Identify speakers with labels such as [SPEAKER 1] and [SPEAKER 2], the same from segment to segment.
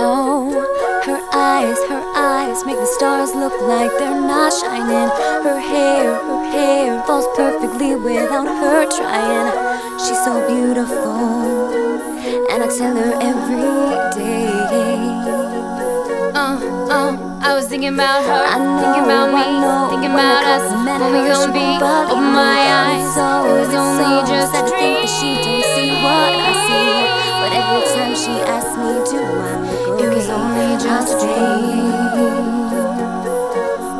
[SPEAKER 1] Oh, her eyes, her eyes make the stars look like they're not shining. Her hair, her hair falls perfectly without her trying. She's so beautiful, and I tell her every day.
[SPEAKER 2] Uh, uh, I was thinking about her,
[SPEAKER 1] I know,
[SPEAKER 2] thinking about me,
[SPEAKER 1] know,
[SPEAKER 2] thinking about us, when we gonna be.
[SPEAKER 1] She
[SPEAKER 2] asked
[SPEAKER 1] me
[SPEAKER 2] to
[SPEAKER 1] one.
[SPEAKER 2] It was only just a dream.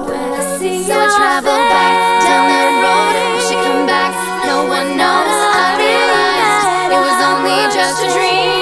[SPEAKER 1] When I see so I travel back down that road, and she come back. No one knows. I realized
[SPEAKER 2] it was only just a dream.